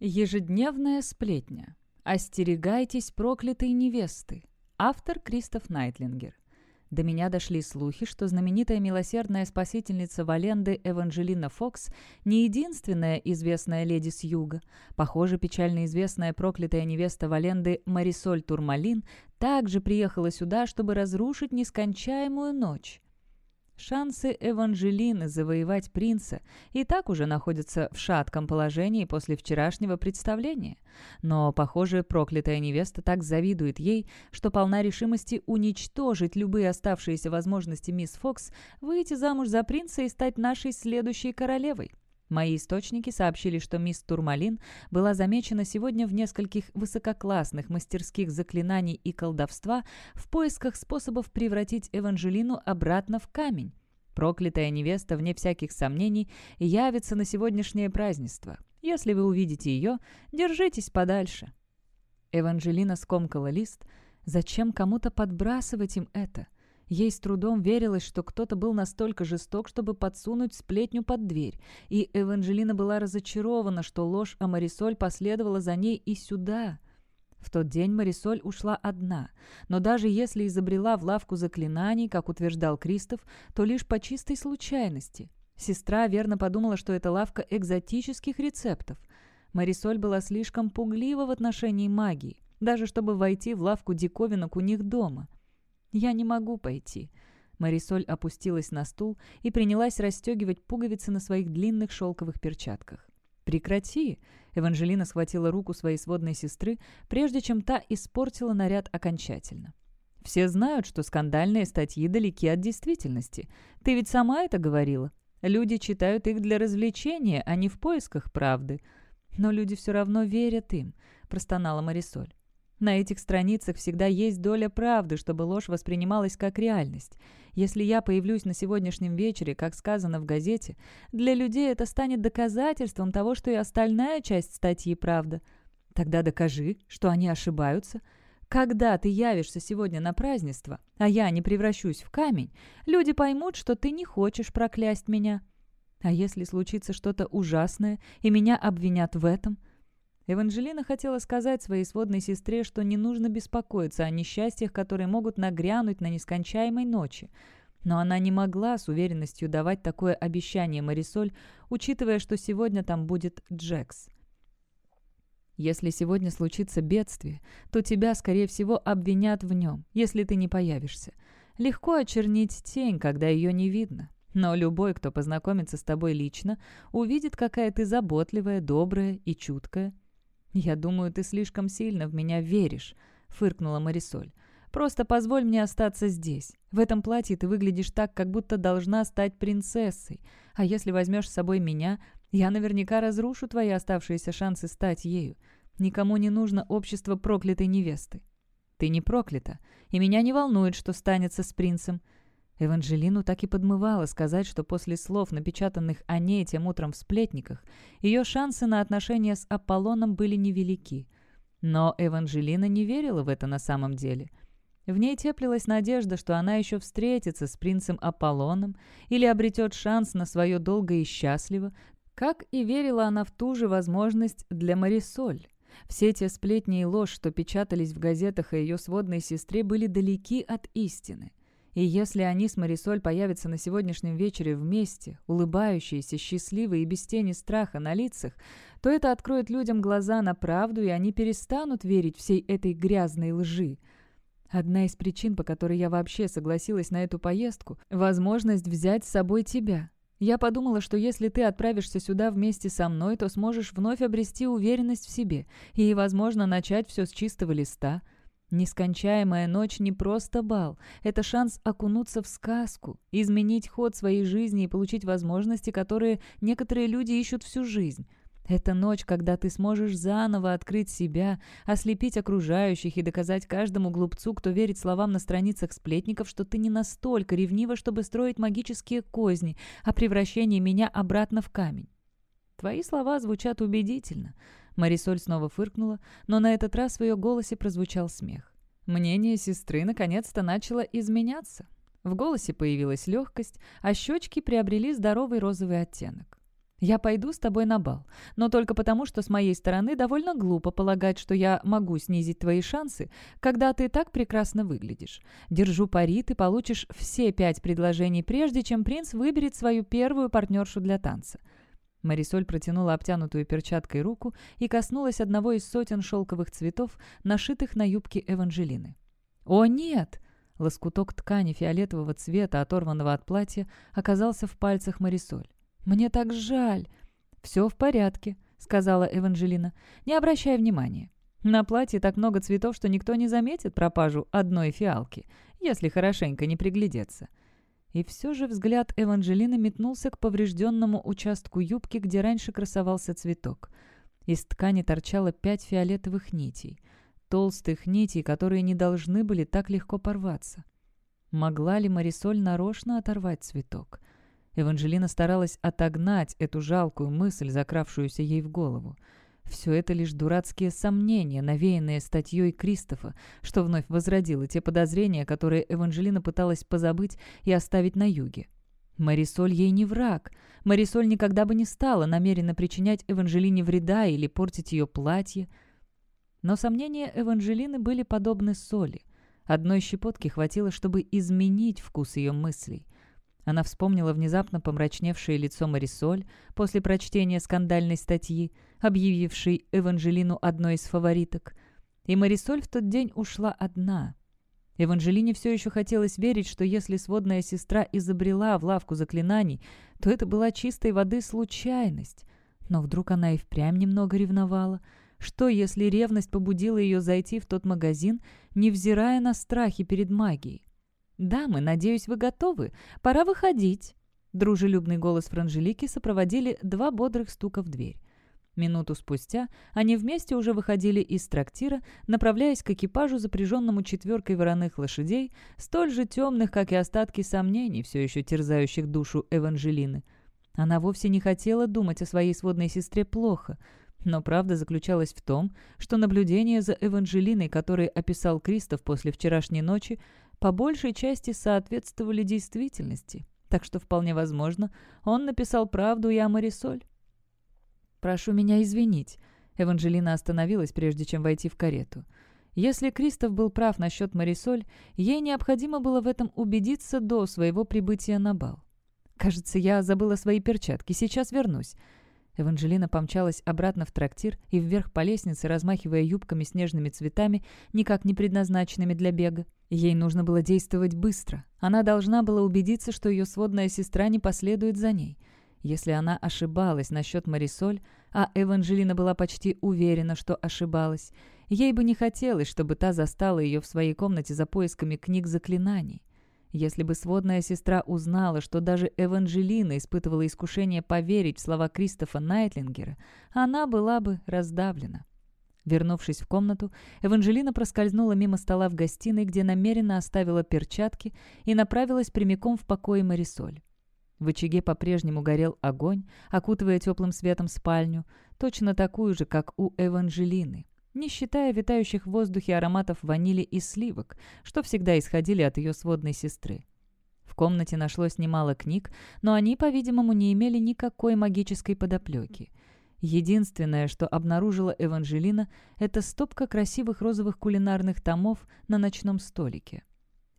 Ежедневная сплетня. Остерегайтесь проклятой невесты. Автор Кристоф Найтлингер. До меня дошли слухи, что знаменитая милосердная спасительница Валенды Эванжелина Фокс не единственная известная леди с юга. Похоже, печально известная проклятая невеста Валенды Марисоль Турмалин также приехала сюда, чтобы разрушить нескончаемую ночь. Шансы Эванжелины завоевать принца и так уже находятся в шатком положении после вчерашнего представления. Но, похоже, проклятая невеста так завидует ей, что полна решимости уничтожить любые оставшиеся возможности мисс Фокс выйти замуж за принца и стать нашей следующей королевой. Мои источники сообщили, что мисс Турмалин была замечена сегодня в нескольких высококлассных мастерских заклинаний и колдовства в поисках способов превратить Эванжелину обратно в камень. Проклятая невеста, вне всяких сомнений, явится на сегодняшнее празднество. Если вы увидите ее, держитесь подальше. Эванжелина скомкала лист. Зачем кому-то подбрасывать им это? — Ей с трудом верилось, что кто-то был настолько жесток, чтобы подсунуть сплетню под дверь, и Эванжелина была разочарована, что ложь о Марисоль последовала за ней и сюда. В тот день Марисоль ушла одна, но даже если изобрела в лавку заклинаний, как утверждал Кристоф, то лишь по чистой случайности. Сестра верно подумала, что это лавка экзотических рецептов. Марисоль была слишком пуглива в отношении магии, даже чтобы войти в лавку диковинок у них дома. «Я не могу пойти». Марисоль опустилась на стул и принялась расстегивать пуговицы на своих длинных шелковых перчатках. «Прекрати!» — Эванжелина схватила руку своей сводной сестры, прежде чем та испортила наряд окончательно. «Все знают, что скандальные статьи далеки от действительности. Ты ведь сама это говорила. Люди читают их для развлечения, а не в поисках правды. Но люди все равно верят им», — простонала Марисоль. На этих страницах всегда есть доля правды, чтобы ложь воспринималась как реальность. Если я появлюсь на сегодняшнем вечере, как сказано в газете, для людей это станет доказательством того, что и остальная часть статьи правда. Тогда докажи, что они ошибаются. Когда ты явишься сегодня на празднество, а я не превращусь в камень, люди поймут, что ты не хочешь проклясть меня. А если случится что-то ужасное, и меня обвинят в этом – Эванжелина хотела сказать своей сводной сестре, что не нужно беспокоиться о несчастьях, которые могут нагрянуть на нескончаемой ночи. Но она не могла с уверенностью давать такое обещание Марисоль, учитывая, что сегодня там будет Джекс. «Если сегодня случится бедствие, то тебя, скорее всего, обвинят в нем, если ты не появишься. Легко очернить тень, когда ее не видно. Но любой, кто познакомится с тобой лично, увидит, какая ты заботливая, добрая и чуткая. «Я думаю, ты слишком сильно в меня веришь», — фыркнула Марисоль. «Просто позволь мне остаться здесь. В этом платье ты выглядишь так, как будто должна стать принцессой. А если возьмешь с собой меня, я наверняка разрушу твои оставшиеся шансы стать ею. Никому не нужно общество проклятой невесты». «Ты не проклята, и меня не волнует, что станется с принцем», Эванжелину так и подмывало сказать, что после слов, напечатанных о ней тем утром в сплетниках, ее шансы на отношения с Аполлоном были невелики. Но Эванжелина не верила в это на самом деле. В ней теплилась надежда, что она еще встретится с принцем Аполлоном или обретет шанс на свое долго и счастливо, как и верила она в ту же возможность для Марисоль. Все те сплетни и ложь, что печатались в газетах о ее сводной сестре, были далеки от истины. И если они с Марисоль появятся на сегодняшнем вечере вместе, улыбающиеся, счастливые и без тени страха на лицах, то это откроет людям глаза на правду, и они перестанут верить всей этой грязной лжи. Одна из причин, по которой я вообще согласилась на эту поездку – возможность взять с собой тебя. Я подумала, что если ты отправишься сюда вместе со мной, то сможешь вновь обрести уверенность в себе и, возможно, начать все с чистого листа – Нескончаемая ночь не просто бал. Это шанс окунуться в сказку, изменить ход своей жизни и получить возможности, которые некоторые люди ищут всю жизнь. Это ночь, когда ты сможешь заново открыть себя, ослепить окружающих и доказать каждому глупцу, кто верит словам на страницах сплетников, что ты не настолько ревнива, чтобы строить магические козни о превращении меня обратно в камень. Твои слова звучат убедительно. Марисоль снова фыркнула, но на этот раз в ее голосе прозвучал смех. Мнение сестры наконец-то начало изменяться. В голосе появилась легкость, а щечки приобрели здоровый розовый оттенок. Я пойду с тобой на бал, но только потому, что с моей стороны довольно глупо полагать, что я могу снизить твои шансы, когда ты так прекрасно выглядишь. Держу пари, ты получишь все пять предложений, прежде чем принц выберет свою первую партнершу для танца». Марисоль протянула обтянутую перчаткой руку и коснулась одного из сотен шелковых цветов, нашитых на юбке Эванжелины. «О, нет!» Лоскуток ткани фиолетового цвета, оторванного от платья, оказался в пальцах Марисоль. «Мне так жаль!» «Все в порядке», — сказала Эванжелина. «Не обращай внимания. На платье так много цветов, что никто не заметит пропажу одной фиалки, если хорошенько не приглядеться». И все же взгляд Эванжелины метнулся к поврежденному участку юбки, где раньше красовался цветок. Из ткани торчало пять фиолетовых нитей. Толстых нитей, которые не должны были так легко порваться. Могла ли Марисоль нарочно оторвать цветок? Эванжелина старалась отогнать эту жалкую мысль, закравшуюся ей в голову. Все это лишь дурацкие сомнения, навеянные статьей Кристофа, что вновь возродило те подозрения, которые Эванжелина пыталась позабыть и оставить на юге. Марисоль ей не враг. Марисоль никогда бы не стала намеренно причинять Эванжелине вреда или портить ее платье. Но сомнения Эванжелины были подобны соли. Одной щепотки хватило, чтобы изменить вкус ее мыслей. Она вспомнила внезапно помрачневшее лицо Марисоль после прочтения скандальной статьи, объявившей Эванжелину одной из фавориток. И Марисоль в тот день ушла одна. Эванжелине все еще хотелось верить, что если сводная сестра изобрела в лавку заклинаний, то это была чистой воды случайность. Но вдруг она и впрямь немного ревновала. Что, если ревность побудила ее зайти в тот магазин, невзирая на страхи перед магией? «Дамы, надеюсь, вы готовы. Пора выходить». Дружелюбный голос Франжелики сопроводили два бодрых стука в дверь. Минуту спустя они вместе уже выходили из трактира, направляясь к экипажу, запряженному четверкой вороных лошадей, столь же темных, как и остатки сомнений, все еще терзающих душу Эванжелины. Она вовсе не хотела думать о своей сводной сестре плохо, но правда заключалась в том, что наблюдение за Эванжелиной, которые описал Кристоф после вчерашней ночи, по большей части соответствовали действительности, так что вполне возможно, он написал правду и о Марисоль. «Прошу меня извинить», — Эванжелина остановилась, прежде чем войти в карету. Если Кристоф был прав насчет Марисоль, ей необходимо было в этом убедиться до своего прибытия на бал. «Кажется, я забыла свои перчатки. Сейчас вернусь». Эванжелина помчалась обратно в трактир и вверх по лестнице, размахивая юбками с нежными цветами, никак не предназначенными для бега. Ей нужно было действовать быстро. Она должна была убедиться, что ее сводная сестра не последует за ней. Если она ошибалась насчет Марисоль, а Эванжелина была почти уверена, что ошибалась, ей бы не хотелось, чтобы та застала ее в своей комнате за поисками книг заклинаний. Если бы сводная сестра узнала, что даже Эванжелина испытывала искушение поверить в слова Кристофа Найтлингера, она была бы раздавлена. Вернувшись в комнату, Эванжелина проскользнула мимо стола в гостиной, где намеренно оставила перчатки и направилась прямиком в покое Марисоль. В очаге по-прежнему горел огонь, окутывая теплым светом спальню, точно такую же, как у Эванжелины не считая витающих в воздухе ароматов ванили и сливок, что всегда исходили от ее сводной сестры. В комнате нашлось немало книг, но они, по-видимому, не имели никакой магической подоплеки. Единственное, что обнаружила Эванжелина, это стопка красивых розовых кулинарных томов на ночном столике.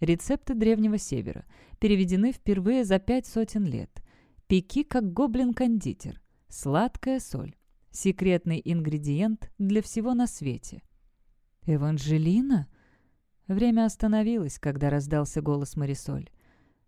Рецепты Древнего Севера переведены впервые за пять сотен лет. Пеки как гоблин-кондитер. Сладкая соль. Секретный ингредиент для всего на свете. «Эванжелина?» Время остановилось, когда раздался голос Марисоль.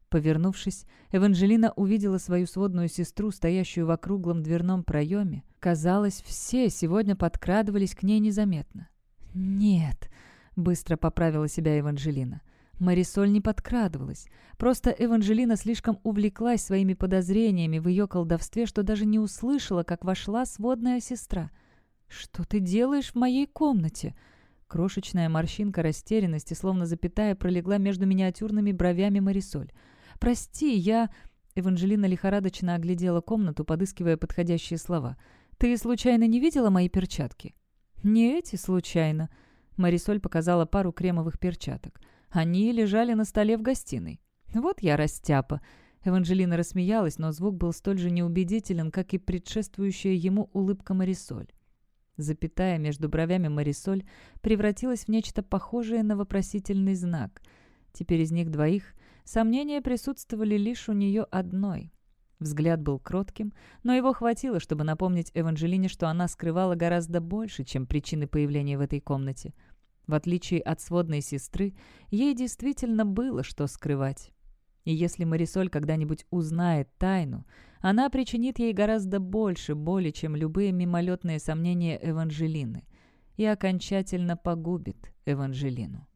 Повернувшись, Эванжелина увидела свою сводную сестру, стоящую в округлом дверном проеме. Казалось, все сегодня подкрадывались к ней незаметно. «Нет», — быстро поправила себя Эванжелина. Марисоль не подкрадывалась. Просто Эванжелина слишком увлеклась своими подозрениями в ее колдовстве, что даже не услышала, как вошла сводная сестра. «Что ты делаешь в моей комнате?» Крошечная морщинка растерянности, словно запятая, пролегла между миниатюрными бровями Марисоль. «Прости, я...» Эванжелина лихорадочно оглядела комнату, подыскивая подходящие слова. «Ты случайно не видела мои перчатки?» «Не эти, случайно». Марисоль показала пару кремовых перчаток. Они лежали на столе в гостиной. Вот я растяпа. Эванжелина рассмеялась, но звук был столь же неубедителен, как и предшествующая ему улыбка Марисоль. Запятая между бровями Марисоль превратилась в нечто похожее на вопросительный знак. Теперь из них двоих сомнения присутствовали лишь у нее одной. Взгляд был кротким, но его хватило, чтобы напомнить Эванжелине, что она скрывала гораздо больше, чем причины появления в этой комнате. В отличие от сводной сестры, ей действительно было что скрывать. И если Марисоль когда-нибудь узнает тайну, она причинит ей гораздо больше боли, чем любые мимолетные сомнения Эванжелины, и окончательно погубит Эванжелину.